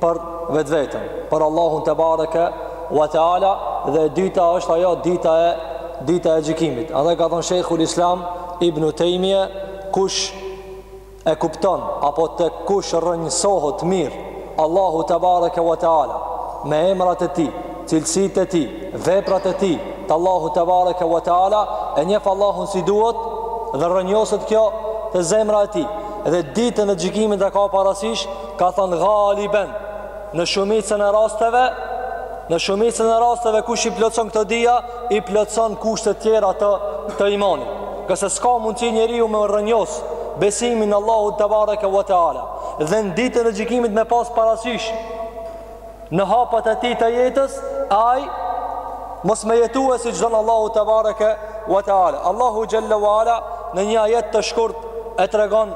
për vetveten, për Allahun te bareke wa taala dhe e dyta është ajo dita e dita e gjykimit. Andaj ka thonë Sheikhul Islam Ibn Tejmije kush e kupton apo te kush rrënjësohet mirë Allahu te bareke wa taala me emrat e tij, cilësitë e tij, veprat e tij, të Allahu te bareke wa taala e njef Allahun si duhet dhe rrënjoset kjo te zemra e tij dhe ditën e gjykimit e ka parasysh Ka thonë galiben, në shumicën e rasteve, në shumicën e rasteve kush i plotëson këto dyja, i plotëson kushtet tjera të, të imanit. Kase s'ka mund që njeriu me rrënjos besimin Allahu te bareke ve teala. Dhe në ditën e gjykimit me pas parasysh, në hapat e tij të jetës, ai mos me jetue siç don Allahu te bareke ve teala. Allahu xhalla ve ala në një ajet të shkurt e tregon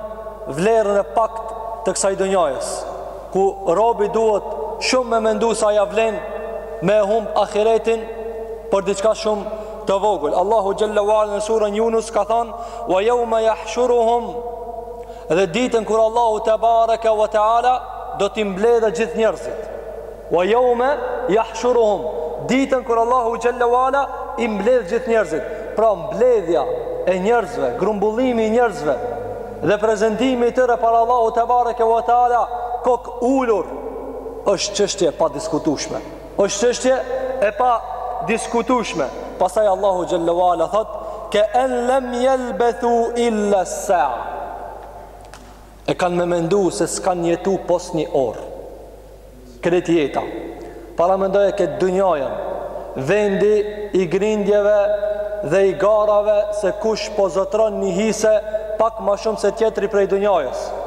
vlerën e paktë të kësaj dynjasë, ku robi duhet shumë me mendu sa ja vlen me humb ahiretin për diçka shumë të vogël. Allahu xhalla ve ala në surën Yunus ka thonë: "Wa yawma yahshuruhum" Dhe ditën kur Allahu te bareke ve teala do t'i mbledhë gjithë njerëzit. Wa yawma yahshuruhum. Ditën kur Allahu xhalla wala i mbledh gjithë njerëzit. Pra mbledhja e njerëzve, grumbullimi i njerëzve dhe prezantimi i tyre para Allahu te bareke ve teala kokulur është çështje e padiskutueshme. Është çështje e padiskutueshme. Pastaj Allahu xhalla ve ala thotë: "Ke en lem yalbathu illa sa." E kanë me mendu se s'kanë jetu pos një orë. Krejt jeta. Paramendoje këtë dunjanë, vendi i grindjeve dhe i garave se kush po zotron një hise pak ma shumë se tjetri prej dunjasë.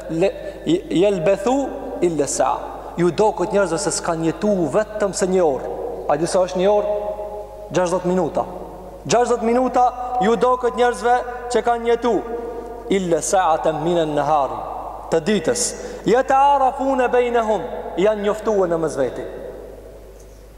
jelbethu ille sa ju doket njerëzve se s'kanë jetu vetëm se një orë a di sa është një orë 60 minuta 60 minuta ju doket njerëzve që kanë jetu ille saaten minen nehar të ditës jetearafune bejnehum janë njoftue në mes veti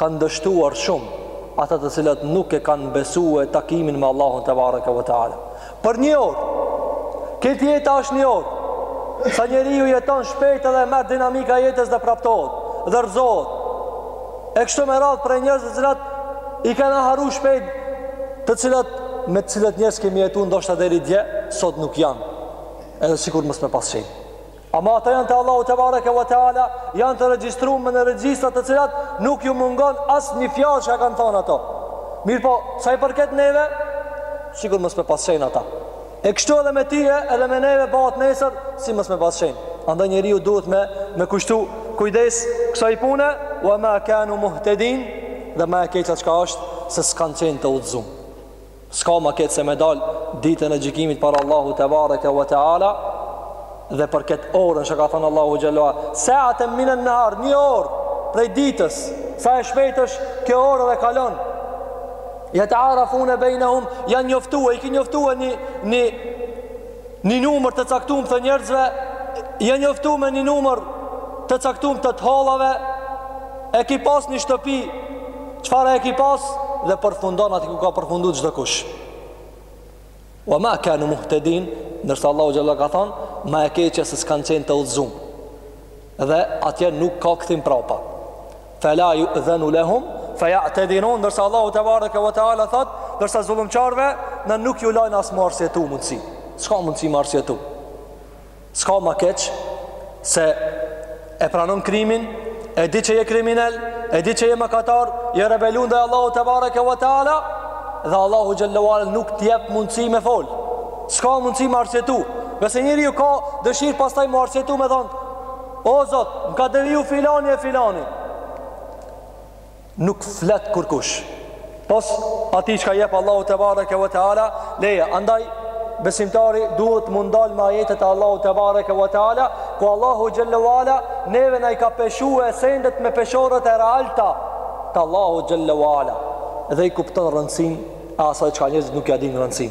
kanë dështuar shumë ata të cilët nuk e kanë besue takimin me Allahun te bareke ve teala. Por një orë, krejt jeta ashtë një orë, sa njeriu jeton shpejt edhe e merr dinamika e jetës dhe praptohet, dhe rrëzohet. E kështu me radhë për njerëz të cilët i kena harru shpejt të cilët me të cilët njerëz kemi jetu ndoshta deri dje, sot nuk janë, edhe sikur mos me pas qenë. Ama ata janë te Allahu tebareke ve teala, janë të regjistrume në regjistra të cilat nuk ju mungon asnjë fjalë që kanë thënë ato. Mirpo, sa i përket neve, sikur mos me pas qen ata. E kështu edhe me tije, edhe me neve bëhet nesër si mos me pas qen. Andaj njeriu duhet me i kushtu kujdes kësaj pune, wa ma kanu muhtedin, dhe ma e keqja çka është se s'kan qenë të udhëzum. S'ka ma keq se me dalë ditën e gjykimit para Allahut tebareke ve teala dhe për këtë orën që ka thënë Allahu xhelle ve ala, sa'aten minen nehar, një orë prej ditës, sa e shpejtë është kjo orë dhe kalon. Yata'arafuna bainahum, janë njoftue, i ki njoftue një Një numër të caktum të njerëzve je njoftu me një numër të caktum të hollave. E ki pas një shtëpi, çfarë e ki pas dhe përfundon aty ku ka përfundu çdo kush. Wa ma kanu muhtadin, ndërsa Allahu xhelle ka thon, ma e keqja se s'kan qenë të udhëzum. Dhe atje nuk ka kthim prapa. Fela judhenu lehum Feja'tedhirun Ndërsa Allahu tebareke ve teala thot Ndërsa zullumqarve Ne nuk ju lajnë as me u arsyetu mundësi S'ka mundësi me u arsyetu S'ka ma keq Se e pranon krimin E di që je kriminel E di që je mëkatar Je rebelu ndaj Allahut tebareke ve teala Dhe Allahu xhelle ve ala nuk t'jep mundësi me fol S'ka mundësi me u arsyetu Ngase njeriu ka dëshirë pastaj me u arsyetu me thonë O Zot, më ka deviju filani e filani. Nuk flet kurkush. Pos atij çka i jep Allahu tebareke ve teala leje. Andaj besimtari duhet m'u ndal me ajetet e Allahut tebareke ve teala, ku Allahu xhelle ve ala neve na i ka peshue sendet me peshoret e realta te Allahu xhelle ve ala dhe i kupton rëndësin e asaj çka njerëzit nuk ja dinë rëndësin.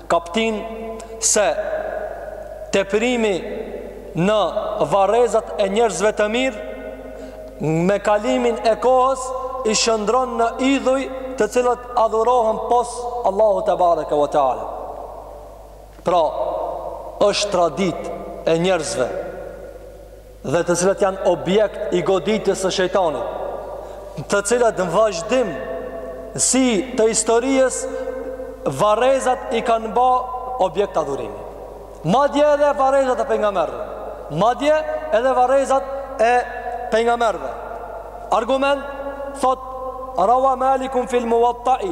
Kaptinë se teprimi në varrezat e njerëzve të mirë me kalimin e kohës i shndërron në idhuj të cilët adhurohen pos Allahut tebareke ve teala. Pra, është traditë e njerëzve. dhe të cilët janë objekt i goditjes së shejtanit, të cilët në vazhdimësi të historisë varrezat i kanë ba objekt adhurimi. Madje edhe varrezat e pejgamberëve. Madje edhe varrezat e pejgamberëve. Argument, thot, rawa Malikun fil muattai,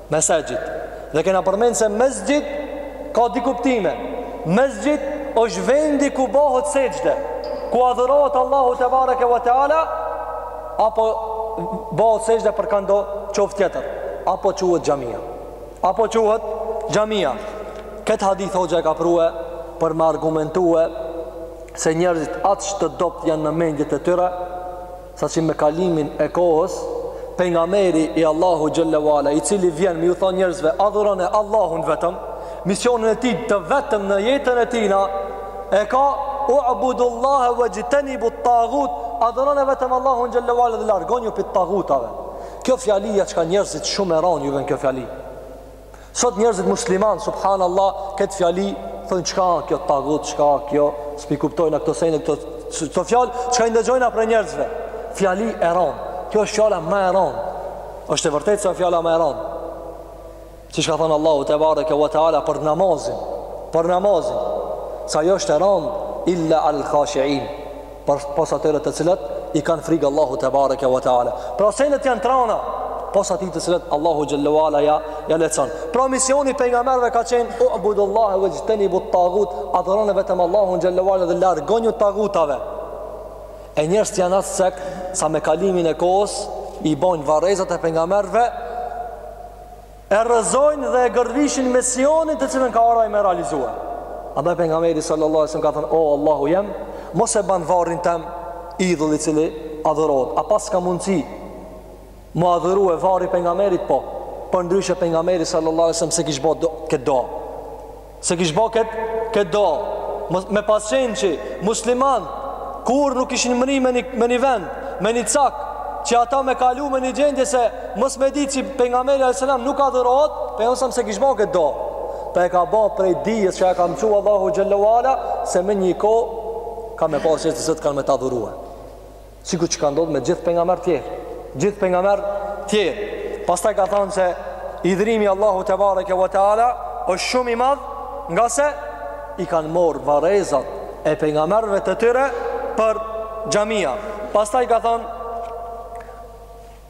Mesaxhid. Dhe kena përmend se mesxhid ka dy kuptime. Mesxhid është vendi ku bahet sexhde, ku adhurohet Allahu tebareke ve teala apo bahet sexhde për këndo qoftë tjetër, apo quhet xhamia. Apo quhet xhamia. Kët hadith hoxha e ka prue për me argumentue se njerëzit aq të dobt janë në mendjet e tyre sa që me kalimin e kohës pejgamberi i Allahu xhelle ve ala i cili vjen me ju thanë njerëzve adhuroni Allahun vetëm misionin e tij të vetëm në jetën e tijna e ka u'budullahe vexhtenibu tagut adhuroni vetëm Allahun xhelle ve ala dhe largonju pi tagutave kjo fjali ja çka njerëzit shumë e ran ju vjen kjo fjali Sot njerëzit musliman, subhanallah, këtë fjali, thojnë çka kjo tagut, çka kjo, s'pi kuptojna këto sene, këto, këto fjalë, çka i ndëgjojna prej njerëzve. Fjali e ronë, kjo është fjala ma e ronë, është e vërtetë se fjala ma e ronë. Siç ka thënë Allahu tebareke ve teala për namazin, për namazin, se ajo është e ronë, illa alel-hashiin, Përpos atyre të cilët i kanë frikë Allahu tebareke ve teala. Pra senet janë t'rana, pos atij të cilit Allahu xhelle ve ala ja ja lehtson. Pra misioni i pejgamberëve ka qenë u'budullahe vexhtenibu tagut, adhuroni vetëm Allahun xhelle ve ala dhe largonju tagutave. E njerëzit janë aq sek sa me kalimin e kohës i bojnë varrezat e pejgamberëve e rrëzojnë dhe e gërvishin misionin të cilën ka ardh ai me realizue. Andaj pejgamberi sallallahu alaihi ka thënë, o Allahu jem, mos e ban varrin tem idhull i cili adhurohet. A paska mundësi m'u adhurue varri i pejgamberit? Po, përndryshe pejgamberi sallallahu alaihi s'e kish bo këtë dua. S'e kish bo këtë kët dua Me pas qenë që musliman kurrë nuk kishin mrri me një, me një vend Me një cak Që ata me kalu me një gjendje se mos me ditë që pejgamberi a.s. nuk adhurohet Pejgamberi s'e kish bo këtë dua Por e ka bo prej dijes që e ka mësu Allahu xhelle ve ala Se me një kohë ka me pas që njerëzit kanë me ta adhurue sikur që ka ndodhë me gjithë pejgamberët tjerë, gjithë pejgamberët tjerë. Pastaj ka thonë se hidhrimi i Allahut tebareke ve teala është shumë i madhë ngase i kanë morrë varrezat e pejgamberëve të tyre për xhamia. Pastaj ka thonë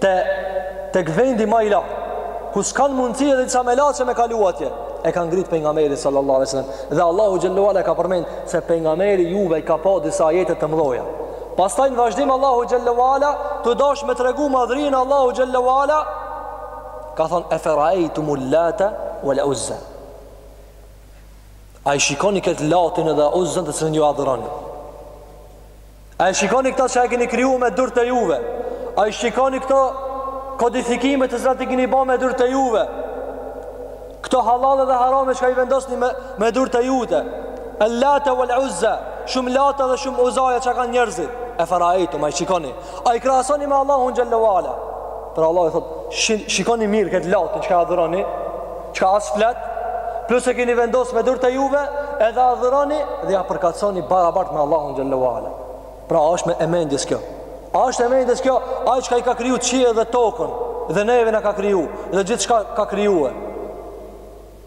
Te tek vendi më i lartë, ku s'kan mundësi edhe disa melaqe me kalu atje, e ka ngrit pejgamberin sallallahu alaihi wasallam. Dhe Allahu xhelle ve ala ka përmend se pejgamberi juve i ka pa disa ajete të mëdha. Pastaj në vazhdim Allahu xhelle ve ala tu dash me tregu madhrinë Allahu xhelle ve ala ka thon eferaejtumul late vel uzza. A i shikoni kët latin edhe uzzën të cilën ju adhuroni. A e shikoni këta çka i keni kriju me durt e juve? A e shikoni këta kodifikime të cilat i keni ba me durt e juve? Këto hallalle dhe harame çka i vendosni me, me durt e juve? El-Late wal Uzza, shumë lata dhe shumë uzaja çka kanë njerëzit? E fe raejtum, a i shikoni. A i krahasoni me Allahun xhel-le Pra Allahu thot, shikoni mirë këtë Latin çka e adhuroni, çka as flet, plus e keni vendos me durt e juve, edhe e adhuroni dhe ja përkahasoni barabart me Allahun xhel-le ve ala. Pra, është e mendjes kjo. A është e mendjes kjo, ai çka i ka kriju qiejt dhe tokën, dhe neve na ka kriju, dhe gjithçka ka krijue.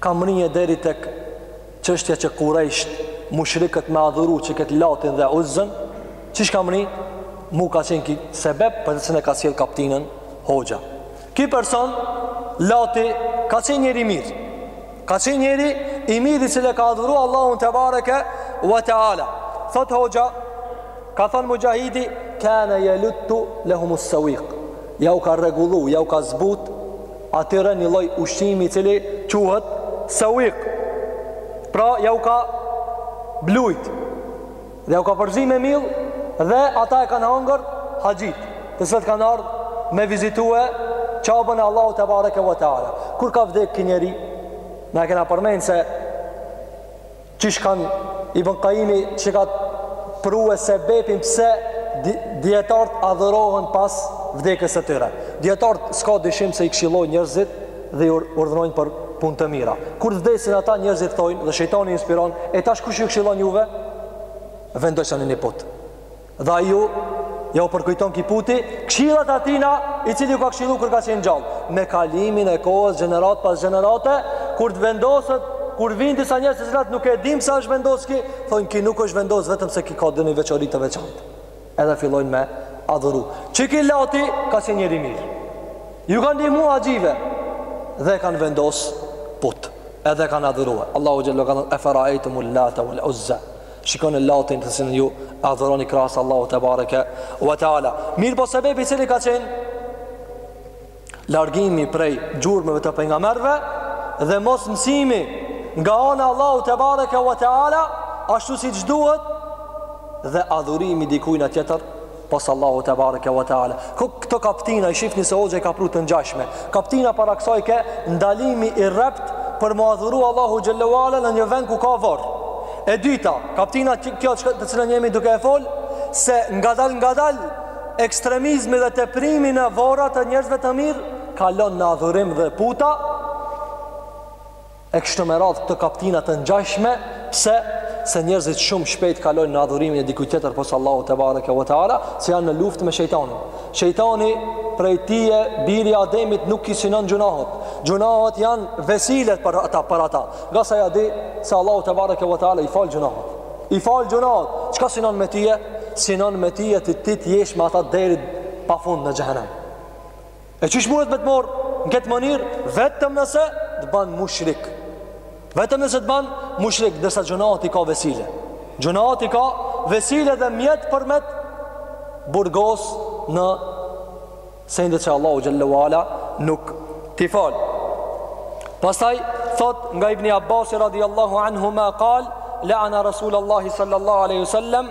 Ka mri deri tek çështja që Kurajsht, mushrikët me adhuru qëket Latin dhe Uzzën, qysh ka mri? Mu ka qenë ki sebeb për të cilën e ka sjell kaptinën Hoxha. Ki person Lati ka qenë njeri i mirë. Ka qenë njeri i mirë i cili ka adhuru Allahun tebareke wa taala. Thot Hoxha, ka thënë Mujahidi, kana yaluttu lahum as-sawiq. Ja u ka rregullu, ja u ka zbut atyre ni lloj ushqimi i cili quhet sawik. Pra ja u ka blujt dhe ja u ka përzi me mill dhe ata e kanë hangër haxhit, të cilët kanë ardhur me vizitue Qaben e Allahut tebareke ve teala. Kur ka vdek ky njeri? Na e kena përmend se Qysh ka thanë Ibn Kajimi që ka pru sebepin pse dijetarët adhurohen pas vdekjes së tyre. Dijetarët s'ka dyshim se i kshillojnë njerëzit dhe i urdhnojnë për punë të mira. Kur vdesin ata njerëzit thojnë dhe shejtani i inspiron, e tash kush ju kshillon juve? Vendosni një put. Dhe ai ju ja u përkujton ki puti këshillat e atina i cili ju ka këshillu kur ka qenë gjallë. Me kalimin e kohës gjenerat pas gjenerate, kur të vendoset, kur vijnë disa njerëz të cilat nuk e dinë pse është vendos ki, thonë ki nuk është vendos vetëm se ki ka edhe një veçori të veçantë. Edhe fillojnë me adhuru. Qëki Lati ka qenë njeri i mirë. Ju ka ndihmu haxhive dhe e kanë vendos put edhe e kanë adhuru. Allahu xhel-le ka thonë, e fe raejtumul-Late vel Uzza. Shikone Latin të cilin ju e adhuroni krahas Allahut tebareke ve teala. Mirëpo sebebi i cili ka qenë largimi prej gjurmëve të pejgamberëve dhe mosmësimi nga ana e Allahut tebareke ve teala ashtu siç duhet dhe adhurimi i dikujna tjetër pos Allahut tebareke ve teala. Këto kaptina i shifni se hoxha i ka pru të ngjashme. Kaptina para kësaj ke ndalimi i rreptë për mu adhuru Allahu xhel-le ve ala në një vend ku ka vorr. E dyta, kaptina kjo që të cilën jemi duke e fol se ngadal ngadal ekstremizmi dhe teprimi në vorre të njerëzve të mirë kalon në adhurim dhe puta e kështu me radhë këto kaptina të ngjashme pse se njerëzit shumë shpejt kalojnë në adhurimin e dikujt tjetër pos Allahut te bareke ve teala se janë në luftë me shejtanin shejtani prej tije biri i ademit nuk i sinon gjunahot gjunahot janë vesile për ata për ata ngase aj e di se Allahu te bareke ve teala i fal gjunahot i fal gjunahot çka sinon me tije sinon me tije ti të jesh me ata deri pafund në xhehenem E qysh mundet me të marrë në këtë mënyrë, vetëm nëse të banë mushrik. Vetëm nëse të banë mushrik, ndërsa gjynahet i ka vesile. Gjynahet i ka vesile edhe mjet për me të burgos në sendet që Allahu Xhelle ve Ala nuk t'i fal. Pastaj, thot nga Ibni Abbasi radiallahu anhuma kale, Leane Rasulullahi sallallahu aleyhi wa sallam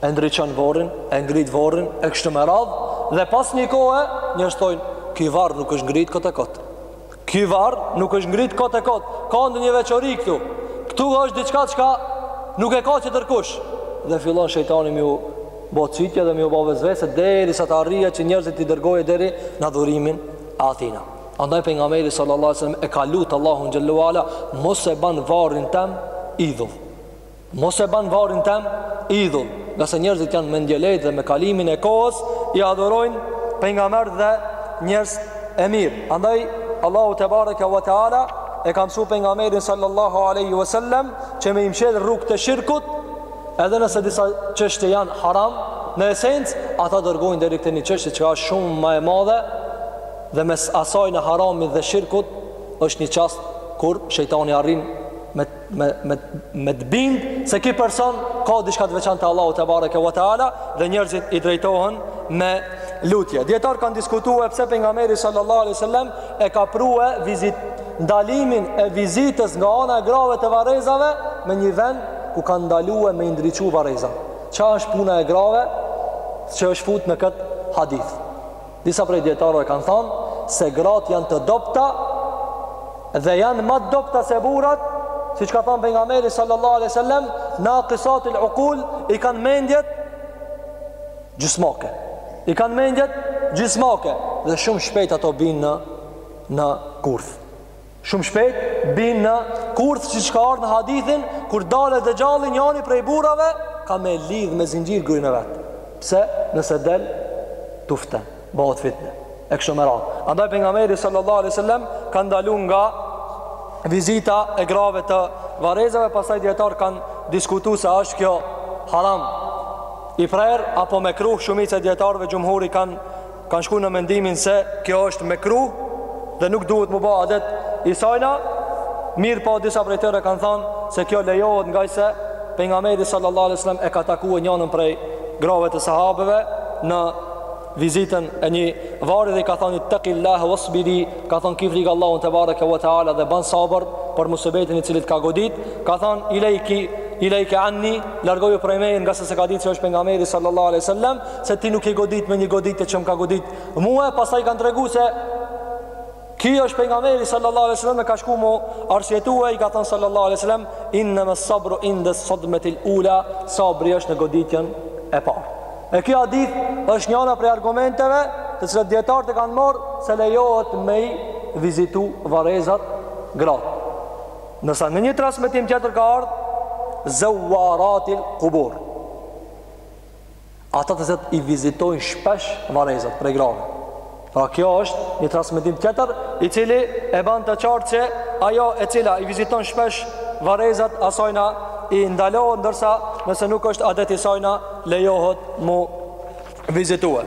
e ndriçon vorrin, e ngrit vorrin, e kështu me radhë, dhe pas një kohë njerëzit thojnë, "Ky varr nuk është ngrit kot e kot." Ky varr nuk është ngrit kot e kot. Ka ndonjë veçori këtu. Këtu është diçka çka nuk e ka tjetërkush. Dhe fillon shejtani me ju bo cytje dhe me ju ba vesvese derisa të arrijë që njerëzit t'i dërgojë deri në adhurimin e atina. Andaj pejgamberi sallallahu alajhi wasallam e ka lut Allahun xhelle ve ala mos e ban varrin tem idhull. Mos e ban varrin tem idhull, ngase njerëzit janë mendjelehtë dhe me kalimin e kohës i adhurojnë pejgamberët dhe njerëzit e mirë. Andaj Allahu te bareke ve teala e ka msu pejgamberin sallallahu alaihi wasallam që me i mshel rrugët e shirkut, edhe nëse disa çështje janë haram, në esencë ata dërgojnë deri te një çështje që ashtë shumë ma e madhe dhe mes asaj në haramit dhe shirkut është një çast kur shejtani arrin me me me me të bind se ky person ka diçka të veçantë te Allahu te bareke ve teala dhe njerëzit i drejtohen me lutje. Dijetarët kanë diskutue pse pejgamberi sallallahu alaihi wasallam e ka prue vizit ndalimin e vizitës nga ana e grave të varrezave me një vend ku ka ndalue me i ndriçu varrezat. Ça është puna e grave që është fut në këtë hadith? Disa prej dijetarëve kanë thonë se gratë janë të dobta dhe janë ma të dobta se burrat, siç ka thonë pejgamberi sallallahu alejhi ve sellem, naqisatul uqul i kanë mendjet gjysmake. I kanë mendjet gjysmake dhe shumë shpejt ato bijnë në në kurth. Shumë shpejt bijnë në kurth siç ka ardh në hadithin kur del dexhalli njani prej burrave ka me lidh me zinxhir gruen e vet. Pse? Nëse del tufte, bëhet fitne. E kështu me radhë. Andaj pejgamberi sallallahu alaihi wasallam ka ndalu nga vizita e grave të varrezave, pastaj dijetarët kanë diskutu se a është kjo haram i prerë apo mekruh shumica e dijetarëve xhumhuri kanë kanë shku në mendimin se kjo është mekruh dhe nuk duhet mu ba adet i sajna, mirëpo disa prej tyre kanë thanë se kjo lejohet ngase pejgamberi sallallahu alai sallam e ka takue njënën prej grave të sahabeve në vizitën e një varri dhe i ka thanë ittekillahe vesbiri, ka thanë kij frikë Allahun tebareke ve teala dhe ban sabër për musibetin i cili t'ka godit, ka thanë ilejke, ilejke anni, largohi prej meje ngase s'e ka ditë që është pejgamberi sallallahu alai sallam, se ti nuk je godit me një goditje që më ka godit mua e pastaj kanë tregu se ky është pejgamberi sallallahu alai sallam e ka shku mu arsyetue i ka thënë sallallahu alai sallam innema sabru inde sadmetil ula sabri është në goditjen e parë e kjo hadith është njëna prej argumenteve të cilat dijetarët e kanë marrë se lejohet me i vizitu varrezat gratë ndërsa në një transmitim tjetër ka ardhë zevvaratil kubur ata të cilat i vizitojnë shpesh varrezat prej grave. Pra kjo është një transmitim tjetër i cili e ban të qartë që ajo e cila i viziton shpesh varrezat asajna i ndalohet ndërsa nëse nuk është adet i sajna lejohet mu vizitue.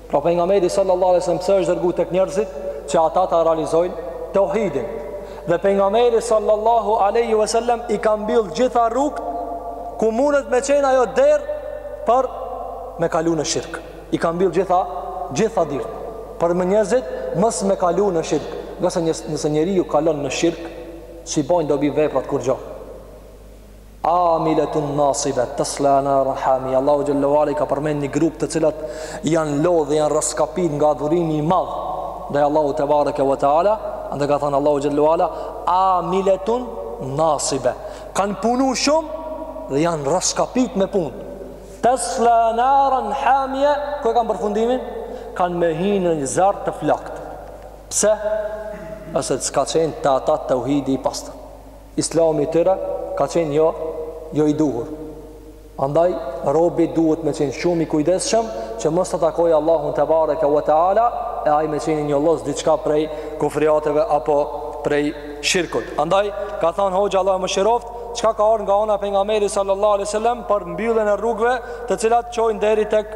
Pra pejgamberi sallallahu alajhi wasallam pse është dërgu tek njerëzit që ata ta realizojnë teuhidin. Dhe pejgamberi sallallahu alajhi wasallam i ka mbyll gjitha rrugët ku mundet me qenë ajo derë për me kalu në shirk. I ka mbyll gjitha gjitha dyert për me njerëzit mos me kalu në shirk. Ngase nëse njeriu kalon në shirk, s'i bojnë dobi veprat kurgjo. Amiletun nasibe tesla naran hamije Allahu xhelle ve ala i ka përmend një grup të cilat janë lodhë dhe janë rraskapit nga adhurimi i madh ndaj Allahu tebareke ve teala andaj ka thënë Allahu xhelle ve ala amiletun nasibe kanë punu shumë dhe janë rraskapit me punë tesla naran hamije ku e kanë përfundimin kanë me hinë në një zjarr të flaktë pse ose s'ka qenë te ata teuhidi i pastër Islami i tyre ka qenë jo jo i duhur. Andaj robi duhet me qenë shumë i kujdesshëm që mos ta takojë Allahun tebareke ve teala e ai me qenë i njollos diçka prej kufriateve apo prej shirkut. Andaj ka thënë hoxha Allahu e mëshiroft, çka ka ardhë nga ana e pejgamberit sallallahu alaihi wasallam për mbylljen e rrugëve të cilat çojnë deri tek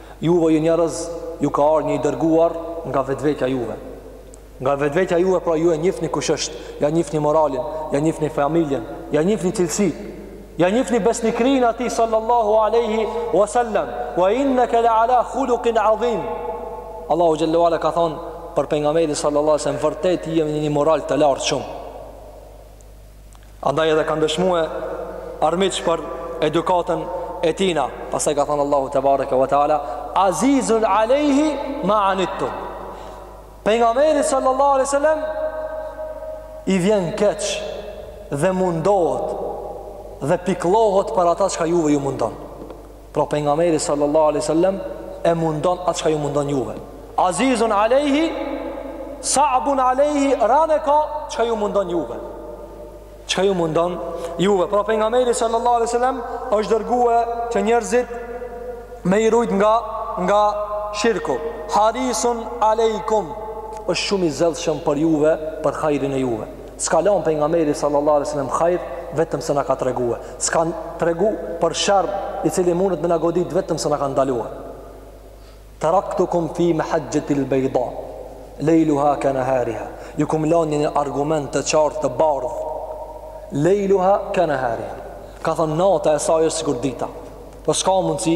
Juve ju njerëz ju ka ardh një i dërguar nga vetvetja juve. Nga vetvetja juve pra ju e njifni kush është, ja njifni moralin, ja njifni familjen, ja njifni cilësitë, ja njifni besnikërinë atij sallallahu alaihi wasallam, wa innaka la ala khuluqin adhim. Allahu xhelle ve ala ka thënë për pejgamberin sallallahu alaihi wasallam vërtet ti je në një moral të lartë shumë. Andaj edhe kanë dëshmue armiq për edukatën e tina. Pastaj ka thanë Allahu tebareke ve teala, Azizun alejhi ma anittu. Pejgamberi sallallahu aleyhi sallam, i vjen keq dhe mundohet dhe pikllohet për ata çka juve ju mundon. Pra pejgamberi sallallahu alaihi wasallam e mundon atë çka ju mundon juve. Azizun alaihi sa'bun alaihi ran e ka çka ju mundon juve. Çka ju mundon juve. Pra pejgamberi sallallahu alaihi wasallam është dërgue që njerëzit me i rujt nga nga shirku. Harisun alaikum është shumë i zellshëm për juve, për hajrin e juve. S'ka lanë pejgamberi sallallahu alaihi wasallam hajr vetëm se na ka tregue. S'ka tregu për sherr i cili mundet me na godit vetëm se na ka ndalue. Taraktukum fi mahajjatil bayda. Leiluha ka nahariha. Ju kum lanë një argument të qartë të bardhë. Leiluha ka nahariha. Ka thanë nata e saj është sikur dita. Po s'ka mundsi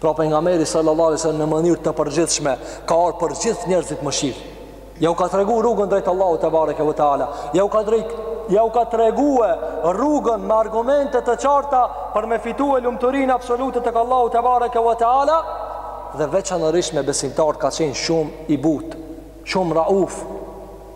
Pra pejgamberi sallallahu alaihi wasallam në mënyrë të përgjithshme ka ardh për gjithë njerëzit mëshirë. Ja u ka tregu rrugën drejt Allahut tebareke ve teala. Ja u ka drejt, ja u ka tregue rrugën me argumente të qarta për me fitue lumturinë absolute tek Allahu tebareke ve teala dhe veçanërisht me besimtar ka qenë shumë i butë, shumë rauf.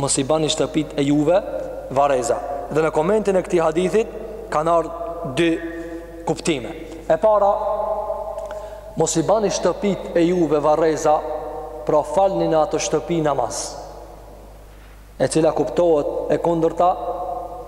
Mos i bani shtëpit e juve varreza. Dhe në komentin e këtij hadithit kanë ardh dy kuptime. E para, mos i bani shtëpit e juve varreza, pra falni në ato shtëpi namaz. E cila kuptohet e kundërta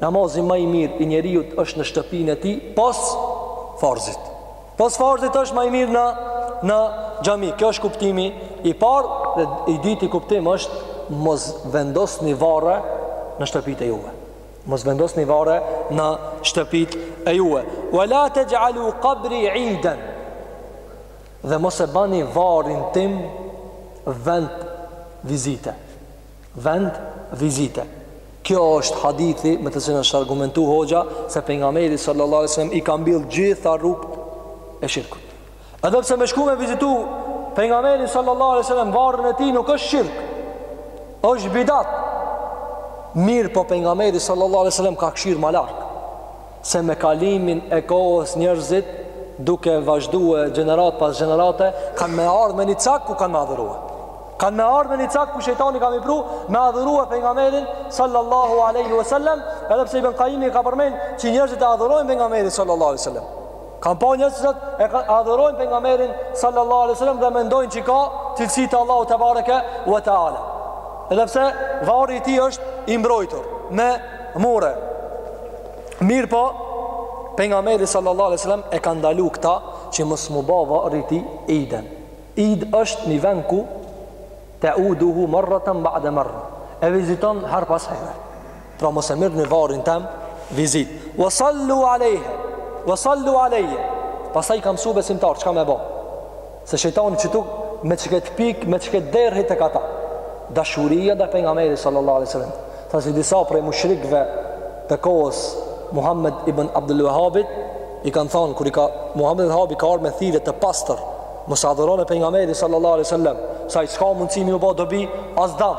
Namazi ma i mirë i njeriut është në shtëpinë e tij pos farzit. Pos farzit është ma i mirë në në xhami. Kjo është kuptimi i parë dhe i dyti kuptim është mos vendosni varre në shtëpitë e juve. Mos vendosni varre në shtëpitë e juve. Wala taj'alu qabri 'idan. Dhe mos e bani varrin tim vend vizite. vend vizite. Kjo është hadithi me të cilën është argumentu hoxha se pejgamberi sallallahu alajhi wasallam i ka mbyll gjitha rrugët e shirkut. Edhe pse me shku me vizitu pejgamberin sallallahu alajhi wasallam varrin e tij nuk është shirk. Është bidat. Mirëpo pejgamberi sallallahu alajhi wasallam ka kqyr ma larg. se me kalimin e kohës njerëzit duke vazhdue gjenerat pas gjenerate kanë me ardhë me një cak ku kanë me adhurue kanë me ardhë me një cak ku shejtani ka me i pru me adhurue pejgamberin sallallahu aleyhi ve sellem edhe pse Ibn Kajimi ka përmen që njerëzit e adhurojnë pejgamberin sallallahu aleyhi ve sellem Kam pa njerëz që e adhurojnë pejgamberin sallallahu alaihi wasallam dhe mendojnë që ka cilësi të Allahut tebareke ue teala. Edhe pse varri i tij është i mbrojtur me mure. Mirëpo, pejgamberi sallallahu alaihi wasallam e ka ndalu këta që mos m'u bë varri i tij iden. Id është një vend ku teuduhu marratan ba'da marra. E viziton herë pas here. Pra mos e merrni varrin tem vizitë. Wa sallu alejje, wa sallu alejje. Pastaj i ka mësu besimtarët çka me bo? Se shejtani që tu me që këtë pik, me që këtë derë hyn tek ata. Dashuria ndaj pejgamberit sallallahu alejhe sallam. Saqë disa prej mushrikve të kohës Muhammed ibn Abdul Vehabit, i kanë thonë, kur i ka Muhammed ibn Vehabi ka ardhë me tevhid të pastër, mos e adhuroni pejgamberin sallallahu alejhe sallam, se ai s'ka mundësi me ju bo dobi, as dam.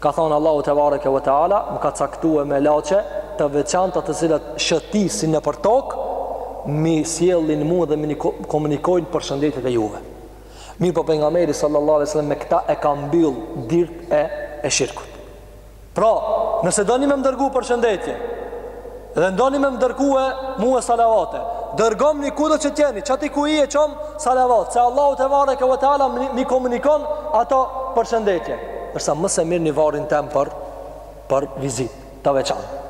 Ka thënë Allahu tebareke ve teala, më ka caktuar melaqe të veçanta të cilat shëtisin nëpër tokë, m'i sjellin mua dhe m'i komunikojnë përshëndetjet e juve. Mirëpo pejgamberi sallallahu alaihi wasallam me këta e ka mbyll dyert e e shirkut. Pra, nëse doni me m'dërgu përshëndetje, Dhe doni me më dërgue mue salavate Dërgomni kudo që t'jeni Qaty ku je çom salavat Se Allahu tebareke ve teala M'i komunikon ato përshëndetje Ndërsa mos e merrni varrin tem për Për vizitë Të veçantë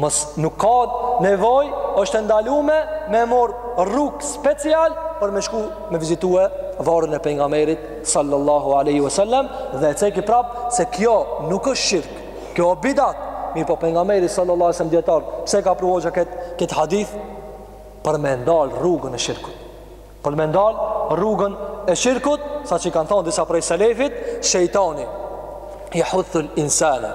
Mos nuk ka nevojë është e ndalume Me marr rrugë special Për me shku me vizitue Varrin e pejgamberit Sallallahu aleyhi ve sellem Dhe e ceki prap Se kjo nuk është shirk Kjo o bidat Mirëpo pejgamberi sallallahu alesem dijetar Pse ka pru hoxha këtë kët hadith Për me ndal rrugën e shirkut Për me ndal rrugën e shirkut Saqë kanë thonë disa prej selefit Shejtani Jehuthul insane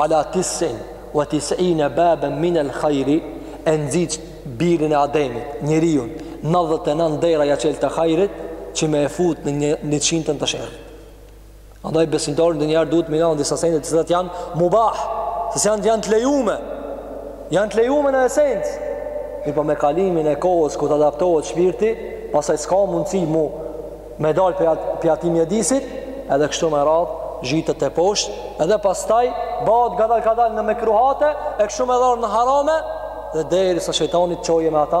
Ala tisin Wa tisine baben minel khajri E nxit birin e ademit Njeriun 99 dera ia çel të khajrit Që me e fut në një, njëqindtën të sherrit Andaj besimtari ndonjëherë duhet me i lanë disa sende të cilat janë mubah, të cilat janë, janë të lejume. Janë të lejume në esencë. Mirëpo me kalimin e kohës kur të adaptohet shpirti, pastaj s'ka mundësi mu me dalë prej, at, prej atij mjedisit, edhe kështu me radhë, zhytet teposhtë, edhe pastaj bëhet gadal gadal në mekruhate, e kështu me radhë në harame, dhe derisa shejtani t'çojë me ata,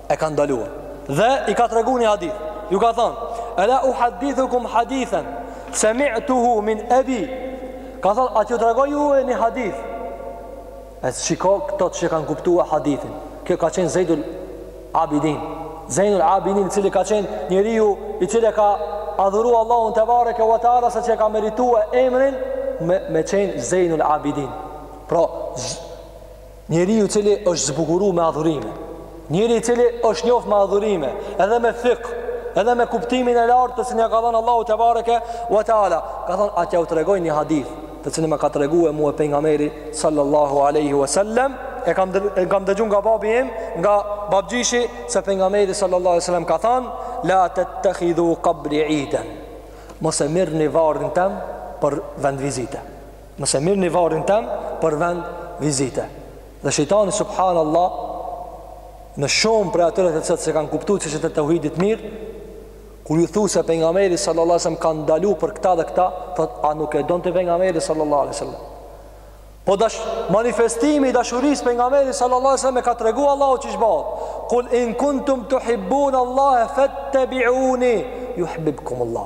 e ka ndaluar. Dhe i ka treguar një hadith. Ju ka thënë: "Ela uhaddithukum hadithan sami'tuhu min abi." Ka thënë, "A t'ju tregoj një hadith?" E shiko këta si e kanë kuptuar hadithin. Ky ka qenë Zejnul Abidin. Zejnul Abidin, i cili ka qenë njeriu i cili e ka adhuru Allahun tebareke ve teala saqë e ka merituar emrin me me qenë Zejnul Abidin. Pra, Njeriu i cili është zbukuru me adhurime, njeriu i cili është njoft me adhurime, edhe me fik, edhe me kuptimin e lartë të cilin e ka dhënë Allahu tebareke ve teala. Ka thënë a t'ja u tregoj një hadith, të cilin më ka tregue mue pejgamberi sallallahu alaihi wasallam, e kam e kam dëgju nga babi im, nga babgjyshi se pejgamberi sallallahu alaihi wasallam ka thënë la tattakhidhu qabri idan. Mos e merrni varrin tëm për vendvizite. Nëse mirrni varrin tem për vendvizite. Dhe shejtani subhanallah, në shumë prej atyre të cilët s'e kanë kuptu çështjen e teuhidit mirë, kur ju thu se pejgamberi sallallahu sallam ka ndalu për këtë dhe këtë, thot, a nuk e don ti pejgamberin sallallahu sallam. Po dash, manifestimi i dashurisë pejgamberit sallallahu sallam e ka tregu Allahu qysh bahet. Kul in kuntum tuhibbunallahe fettebiuni, juhbibkumullah.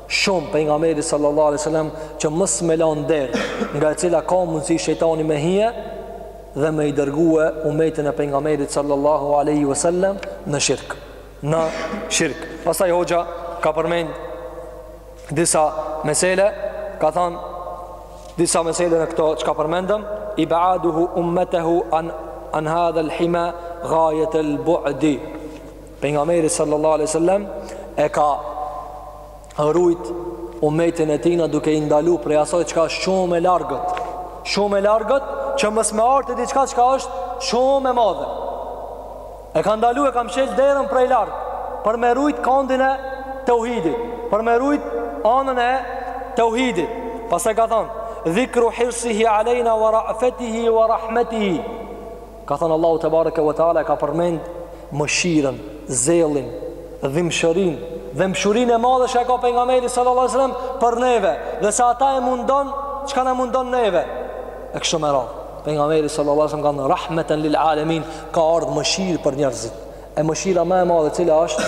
Shumë pejgamberi sallallahu alaihi wasallam që mos me lan derë, nga e cila ka mundësi shejtani me hije dhe me i dërgue umetin e pejgamberit sallallahu alaihi wasallam në shirk. Në shirk. Pastaj hoxha ka përmend disa mesele, ka thënë disa mesele në këto çka përmendëm, ib'aduhu ummatahu an an hadha al-hima ghayat al-bu'd. Pejgamberi sallallahu alaihi wasallam e ka rujt umetin e tina duke i ndalu prej asaj çka është shumë e largët shumë e largët që mos me ardh te diçka çka është shumë e madhe e ka ndalu e ka mshel derën prej larg për me rujt kandin e teuhidit për me rujt anën e teuhidit pastaj ka thonë dhikru hirsihi alejna wa ra'fetihi wa rahmetihi Ka thonë Allahu tebareke ve teala e ka përmend mëshirën, zellin, dhimbshërinë dhembshurinë e madhe që e ka pejgamberi sallallahu alajhi wasallam për neve, dhe se ata e mundon çka na mundon neve. E kështu me radhë. Pejgamberi sallallahu alajhi wasallam ka kanë rahmeten lil alamin, ka ardh mëshirë për njerëzit. E mëshira më e madhe cila është?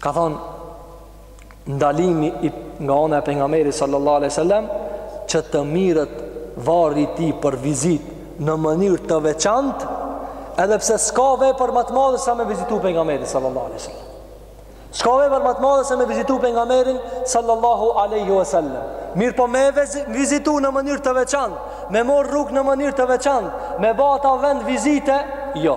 Ka thonë, ndalimi i, nga ana e pejgamberit sallallahu aleyhi sallam, që të mirret varri i tij për vizitë në mënyrë të veçantë, edhe pse s'ka vepër ma të madhe se me vizitu pejgamberin sallallahu aleyhi sallam. S'ka vepër ma të madhe se me vizitu pejgamberin sallallahu aleyhi sallam. Mirëpo me e vizitu në mënyrë të veçantë, me marrë rrugë në mënyrë të veçantë, me ba ata vendvizite, jo.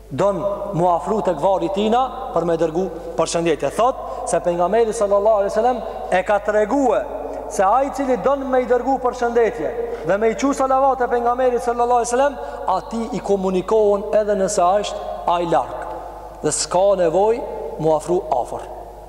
don m'u afru tek varri i tina për me dërgu përshëndetje thot se pejgamberi sallallahu alaihi wasallam e ka tregue se ai i cili don me i dërgu përshëndetje dhe me i çu salavate pejgamberit sallallahu alaihi wasallam atij i komunikohen edhe nëse asht ai larg dhe s'ka nevojë m'u afru afër